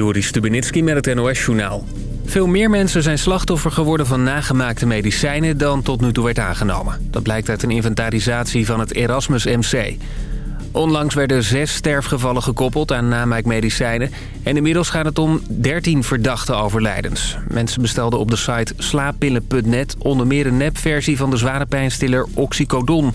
Joris Stubenitski met het NOS-journaal. Veel meer mensen zijn slachtoffer geworden van nagemaakte medicijnen dan tot nu toe werd aangenomen. Dat blijkt uit een inventarisatie van het Erasmus MC. Onlangs werden zes sterfgevallen gekoppeld aan namaakmedicijnen... en inmiddels gaat het om 13 verdachte overlijdens. Mensen bestelden op de site slaappillen.net onder meer een nepversie van de zware pijnstiller Oxycodon.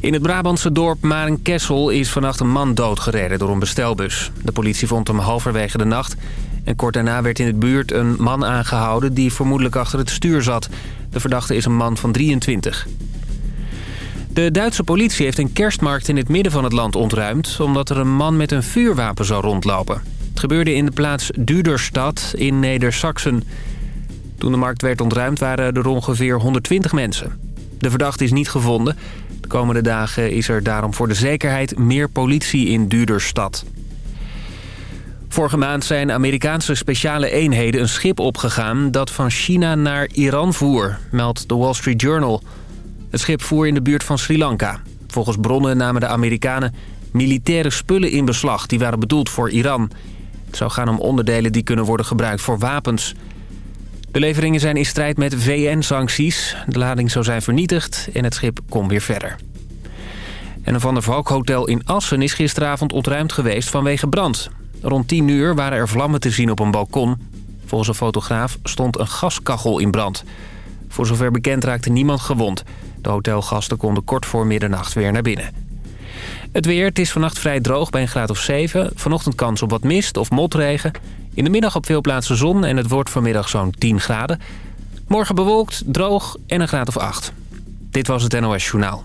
In het Brabantse dorp Marenkessel is vannacht een man doodgereden door een bestelbus. De politie vond hem halverwege de nacht. En kort daarna werd in het buurt een man aangehouden die vermoedelijk achter het stuur zat. De verdachte is een man van 23. De Duitse politie heeft een kerstmarkt in het midden van het land ontruimd... omdat er een man met een vuurwapen zou rondlopen. Het gebeurde in de plaats Duderstad in Neder-Saxen. Toen de markt werd ontruimd waren er ongeveer 120 mensen. De verdachte is niet gevonden. De komende dagen is er daarom voor de zekerheid meer politie in Duderstad. Vorige maand zijn Amerikaanse speciale eenheden een schip opgegaan... dat van China naar Iran voer, meldt de Wall Street Journal. Het schip voer in de buurt van Sri Lanka. Volgens bronnen namen de Amerikanen militaire spullen in beslag... die waren bedoeld voor Iran. Het zou gaan om onderdelen die kunnen worden gebruikt voor wapens... De leveringen zijn in strijd met VN-sancties. De lading zou zijn vernietigd en het schip kon weer verder. En een Van der Valk hotel in Assen is gisteravond ontruimd geweest vanwege brand. Rond 10 uur waren er vlammen te zien op een balkon. Volgens een fotograaf stond een gaskachel in brand. Voor zover bekend raakte niemand gewond. De hotelgasten konden kort voor middernacht weer naar binnen. Het weer, het is vannacht vrij droog bij een graad of 7. Vanochtend kans op wat mist of motregen. In de middag op veel plaatsen zon en het wordt vanmiddag zo'n 10 graden. Morgen bewolkt, droog en een graad of 8. Dit was het NOS Journaal.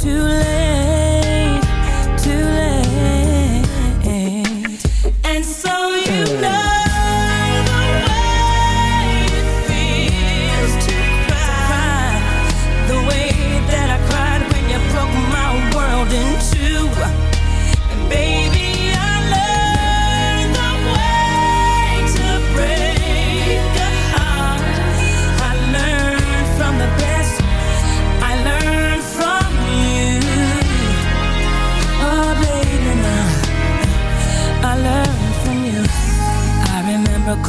too late.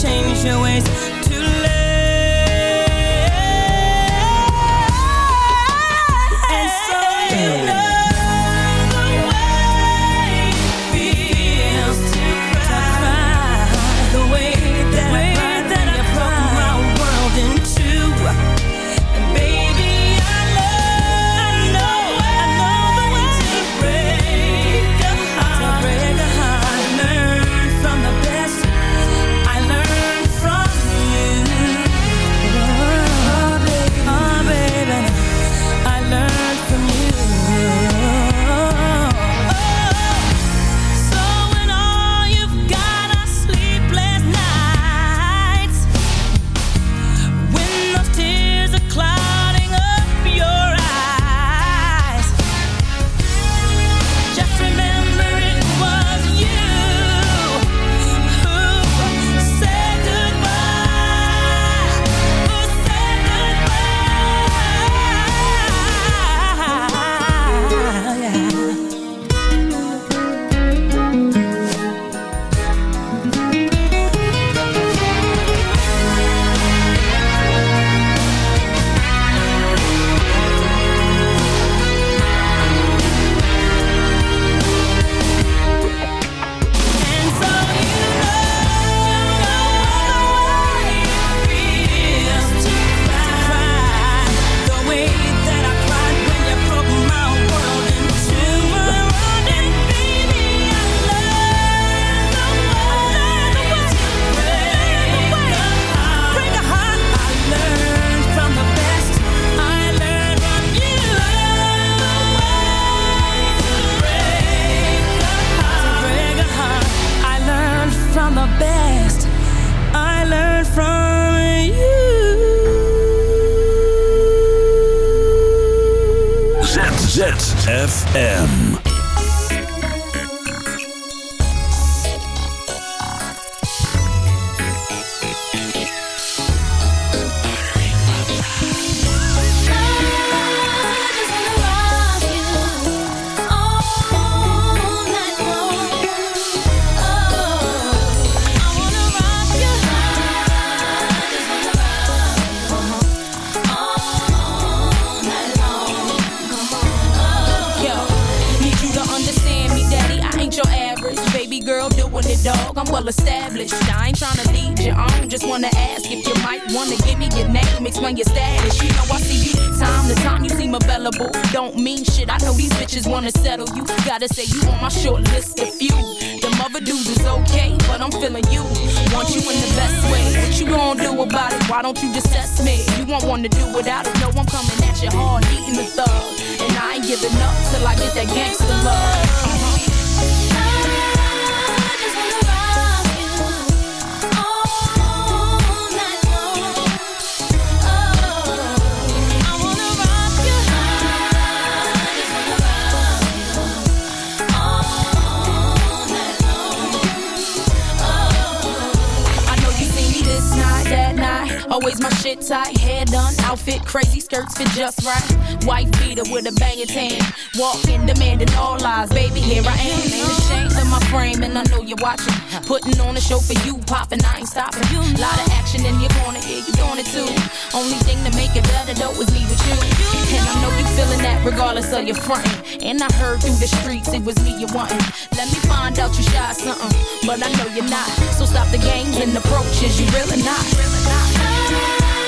changed your ways outfit crazy, skirts fit just right. White beater with a banging tan. Walking, demanding all lies, baby, here I am. Ain't ashamed of my frame, and I know you're watching. Putting on a show for you, popping, I ain't stopping. Lot of action in your corner, yeah, you doing it too. Only thing to make it better though is me with you. And I know you feeling that regardless of your frontin'. And I heard through the streets it was me you wantin'. Let me find out you shy something, but I know you're not. So stop the games and approaches, you really not. Really not.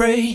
free.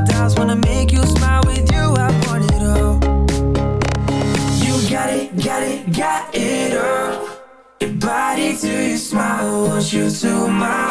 want you to my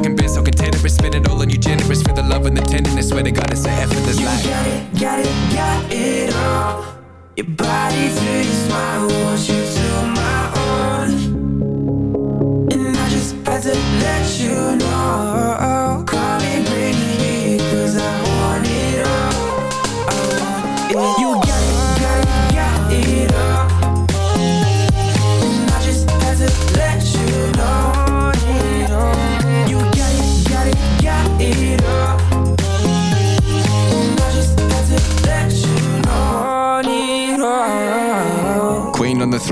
Swear to God, it's so effortless. Like, Got it, got it, got it all. Your body to your smile, want you to my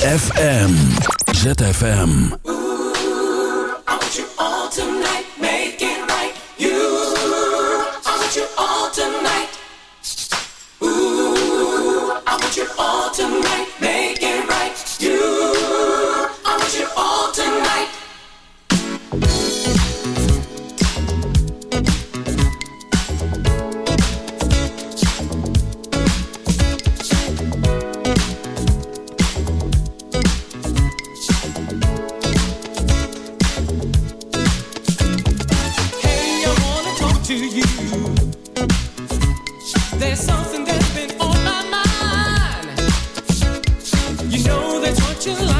ZFM. ZFM. you like.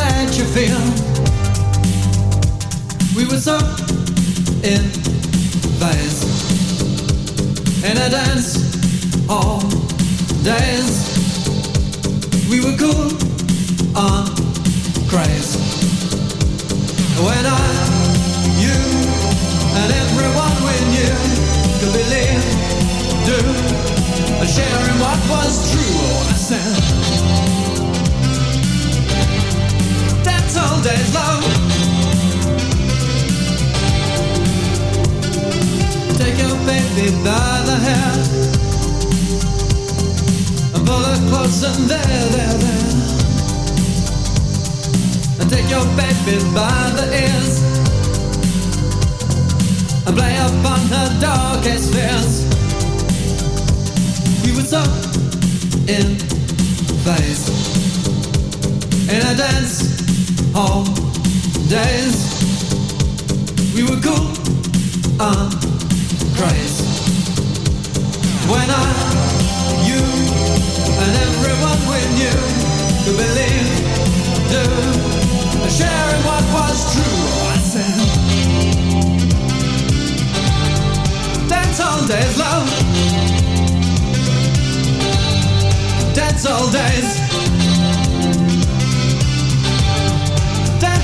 that you feel. We were so in phase, and I dance. all days. We were cool on craze. When I, you, and everyone we knew could believe, do, sharing what was true, I said. all day long. Take your baby by the hair and pull her close and there, there, there. And take your baby by the ears and play upon her darkest fears. We would so in phase in a dance all days. We were cool and crazy. When I, you, and everyone we knew could believe, do, and sharing what was true. I said, That's all days, love. That's all days.